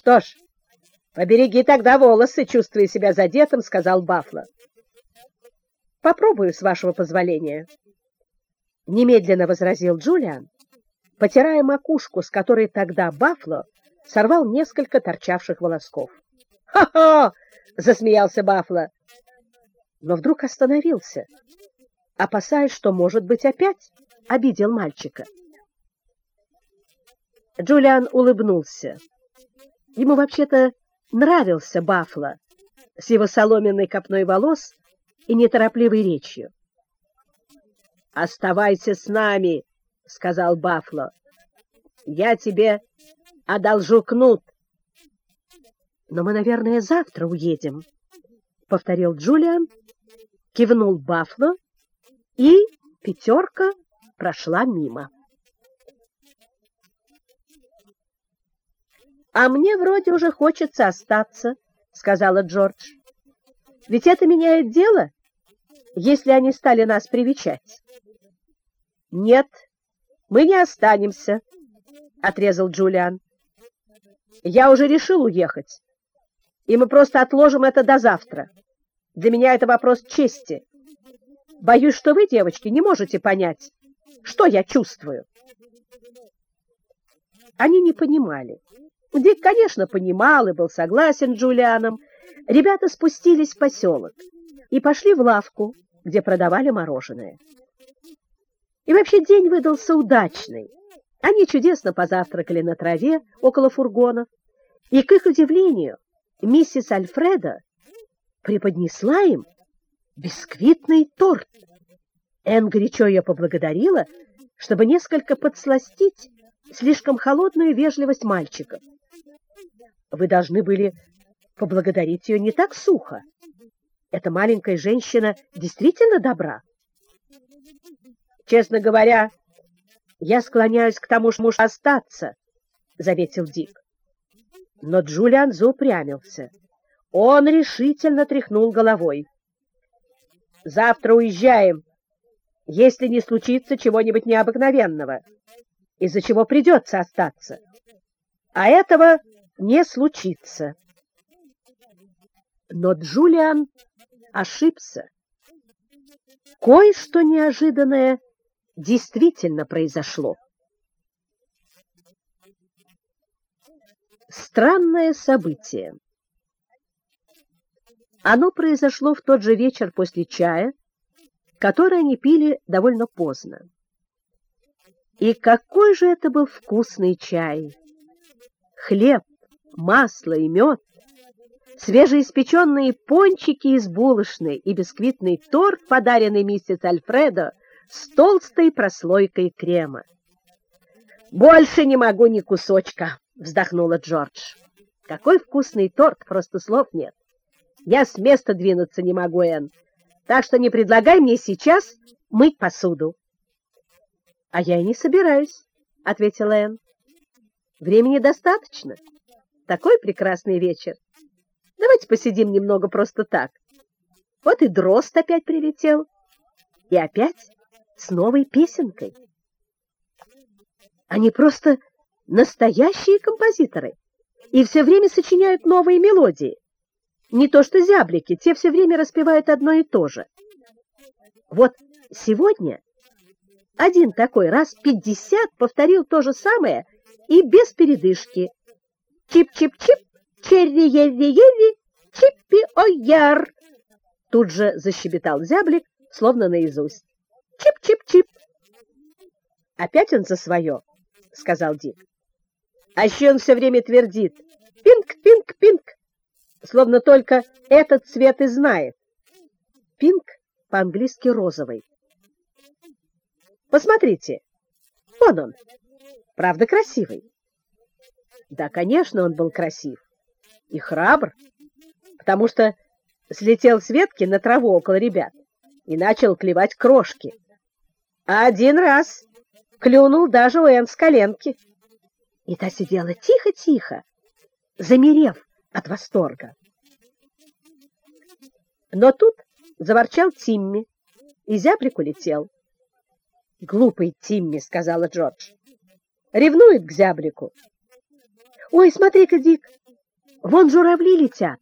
Что ж, побереги тогда волосы, чувствуя себя задетым, сказал Бафло. Попробую, с вашего позволения. Немедленно возразил Джулиан, потирая макушку, с которой тогда Бафло сорвал несколько торчавших волосков. «Ха-ха!» — засмеялся Бафло, но вдруг остановился, опасаясь, что, может быть, опять обидел мальчика. Джулиан улыбнулся. Ему вообще-то нравился Бафло с его соломенной копной волос и неторопливой речью. «Оставайся с нами», — сказал Бафло. «Я тебе одолжу кнут». «Но мы, наверное, завтра уедем», — повторил Джулиан, кивнул Бафло, и пятерка прошла мимо. «А мне вроде уже хочется остаться», — сказала Джордж. «Ведь это меняет дело, если они стали нас привечать». «Нет, мы не останемся», — отрезал Джулиан. «Я уже решил уехать, и мы просто отложим это до завтра. Для меня это вопрос чести. Боюсь, что вы, девочки, не можете понять, что я чувствую». Они не понимали. Дик, конечно, понимал и был согласен с Джулианом. Ребята спустились в поселок и пошли в лавку, где продавали мороженое. И вообще день выдался удачный. Они чудесно позавтракали на траве около фургонов, и, к их удивлению, миссис Альфреда преподнесла им бисквитный торт. Энн горячо ее поблагодарила, чтобы несколько подсластить слишком холодную вежливость мальчиков. Вы должны были поблагодарить ее не так сухо. Эта маленькая женщина действительно добра. Честно говоря, я склоняюсь к тому, что муж остаться, — заметил Дик. Но Джулиан заупрямился. Он решительно тряхнул головой. Завтра уезжаем, если не случится чего-нибудь необыкновенного, из-за чего придется остаться. А этого не случится. Но Джулиан ошибся. Кое-что неожиданное действительно произошло. Странное событие. Оно произошло в тот же вечер после чая, который они пили довольно поздно. И какой же это был вкусный чай! Хлеб, масло и мед, свежеиспеченные пончики из булочной и бисквитный торт, подаренный миссис Альфредо, с толстой прослойкой крема. «Больше не могу ни кусочка!» — вздохнула Джордж. «Какой вкусный торт, просто слов нет. Я с места двинуться не могу, Энн, так что не предлагай мне сейчас мыть посуду». «А я и не собираюсь», — ответила Энн. «Времени достаточно. Такой прекрасный вечер. Давайте посидим немного просто так. Вот и дрозд опять прилетел. И опять с новой песенкой. Они просто настоящие композиторы и все время сочиняют новые мелодии. Не то что зяблики, те все время распевают одно и то же. Вот сегодня один такой раз пятьдесят повторил то же самое и без передышки. Чип-чип-чип, черри-ерри-ерри, чиппи-ой-яр. Тут же защебетал зяблик, словно наизусть. Чип-чип-чип. Опять он за свое, сказал Дик. А еще он все время твердит «пинг-пинг-пинг», словно только этот цвет и знает. Пинг по-английски розовый. Посмотрите, вон он, правда красивый. Да, конечно, он был красив и храбр, потому что слетел с ветки на траву около ребят и начал клевать крошки. А один раз клюнул даже у Энн с коленки. И та сидела тихо-тихо, замерев от восторга. Но тут заворчал Тимми, и зяблик улетел. «Глупый Тимми», — сказала Джордж. «Ревнует к зяблику». Ой, смотри-ка, Дик, вон журавли летят.